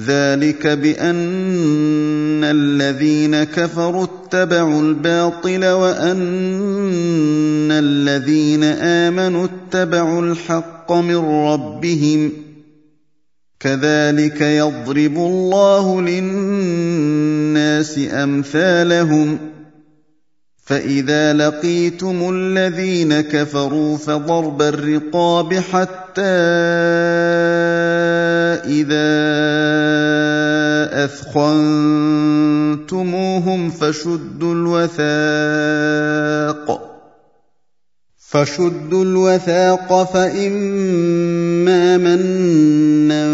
ذلك بان الذين كفروا اتبعوا الباطل وان الذين امنوا اتبعوا الحق من ربهم كذلك يضرب الله للناس امثالهم فاذا لقيتم الذين كفروا فضرب الرقاب حتى اذا اثخنتموهم فشدوا الوثاق فشدوا الوثاق فإما منا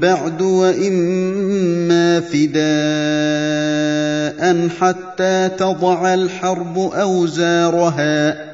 بعد وإما فداء حتى تضع الحرب أوزارها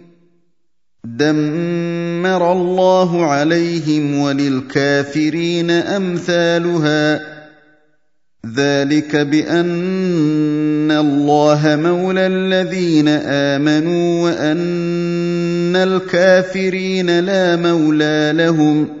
دمر الله عليهم وللكافرين أمثالها. ذلك بأن الله مولى الذين آمنوا وأن الكافرين لا مولى لهم.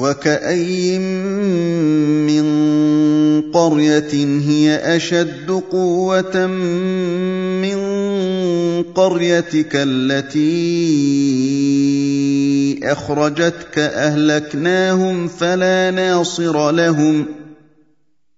وكاين من قريه هي اشد قوه من قريتك التي اخرجتك اهلكناهم فلا ناصر لهم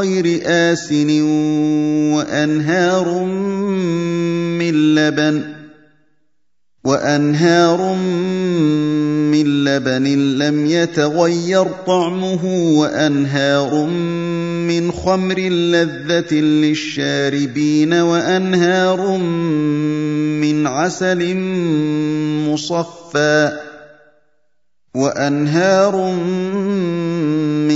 غير آسن وأنهار من لبن وأنهار من لبن لم يتغير طعمه وأنهار من خمر لذة للشاربين وأنهار من عسل مصفى وأنهار من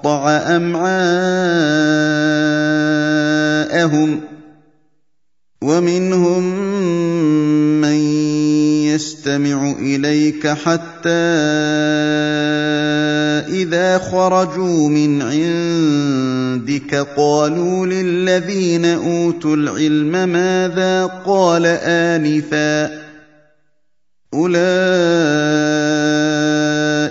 فقطع امعاءهم ومنهم من يستمع اليك حتى اذا خرجوا من عندك قالوا للذين اوتوا العلم ماذا قال انفا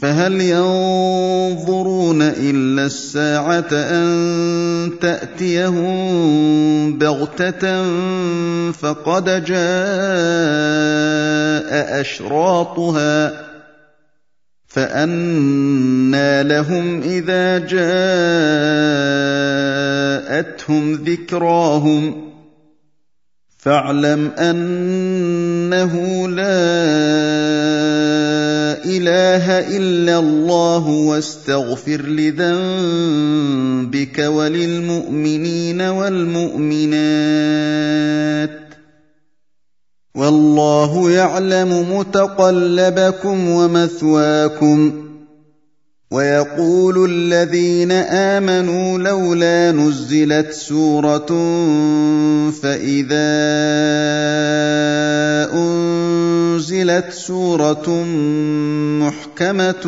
فهل ينظرون إلا الساعة أن تأتيهم بغتة فقد جاء أشراطها فانى لهم إذا جاءتهم ذكراهم فاعلم أنه لا إله إلا الله واستغفر لذنبك وللمؤمنين والمؤمنات. والله يعلم متقلبكم ومثواكم. ويقول الذين آمنوا لولا نزلت سورة فإذا أنزلت سورة محكمة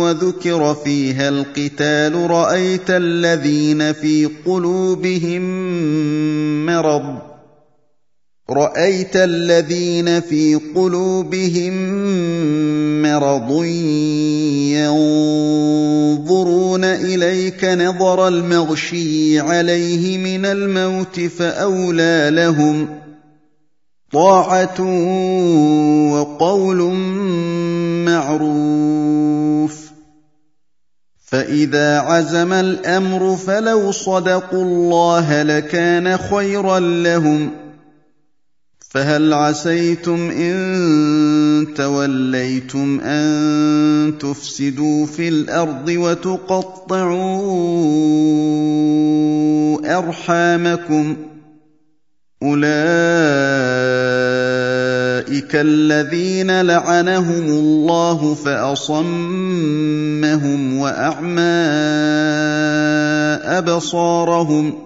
وذكر فيها القتال رأيت الذين في قلوبهم مرض رأيت الذين في قلوبهم مرض ينظرون إليك نظر المغشي عليه من الموت فأولى لهم طاعة وقول معروف فإذا عزم الأمر فلو صدقوا الله لكان خيرا لهم فهل عسيتم إن توليتم أن تفسدوا في الأرض وتقطعوا أرحامكم أولئك الذين لعنهم الله فأصمهم وأعمى أبصارهم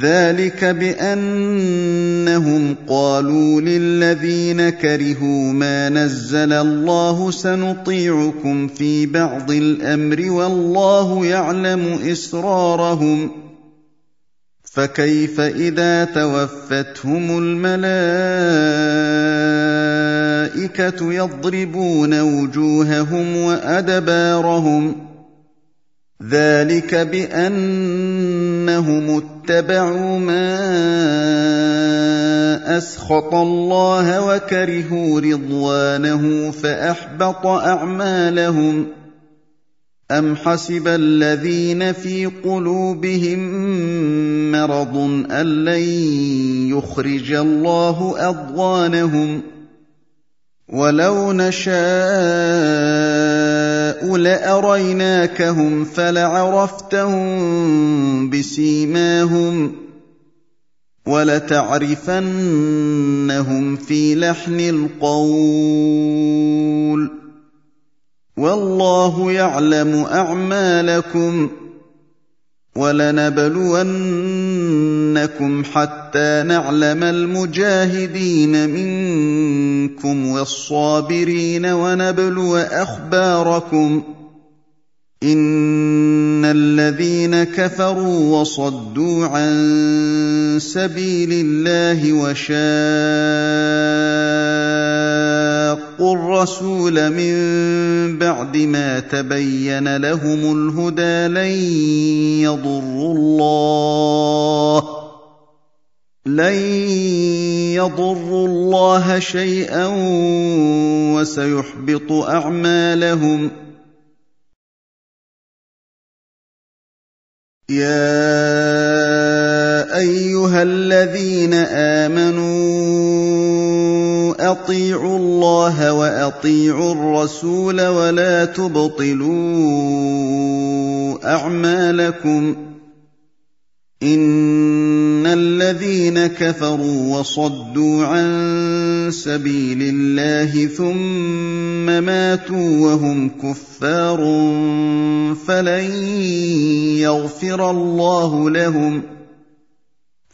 ذلك بانهم قالوا للذين كرهوا ما نزل الله سنطيعكم في بعض الامر والله يعلم اسرارهم فكيف اذا توفتهم الملائكه يضربون وجوههم وادبارهم ذلك بانهم اتبعوا ما أسخط الله وكرهوا رضوانه فأحبط أعمالهم أم حسب الذين في قلوبهم مرض أن لن يخرج الله أضغانهم ولو نشاء لاريناكهم فلعرفتهم بسيماهم ولتعرفنهم في لحن القول والله يعلم اعمالكم ولنبلونكم حتى نعلم المجاهدين منكم والصابرين ونبلو أخباركم إن الذين كفروا وصدوا عن سبيل الله وشاقوا الرسول من بعد ما تبين لهم الهدى لن يضروا الله. لن يضروا الله شيئا وسيحبط أعمالهم. يا أيها الذين آمنوا اطيعوا الله واطيعوا الرسول ولا تبطلوا اعمالكم ان الذين كفروا وصدوا عن سبيل الله ثم ماتوا وهم كفار فلن يغفر الله لهم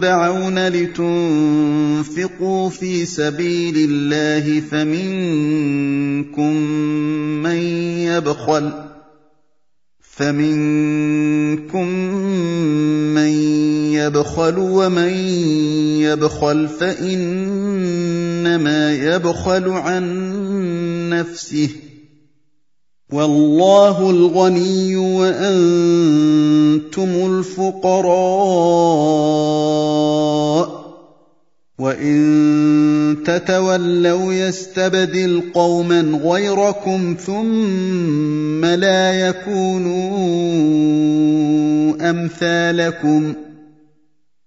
تدعون لتنفقوا في سبيل الله فمنكم من يبخل فمنكم من يبخل ومن يبخل فإنما يبخل عن نفسه والله الغني وأنتم الفقراء وإن تتولوا يستبدل قوما غيركم ثم لا يكونوا أمثالكم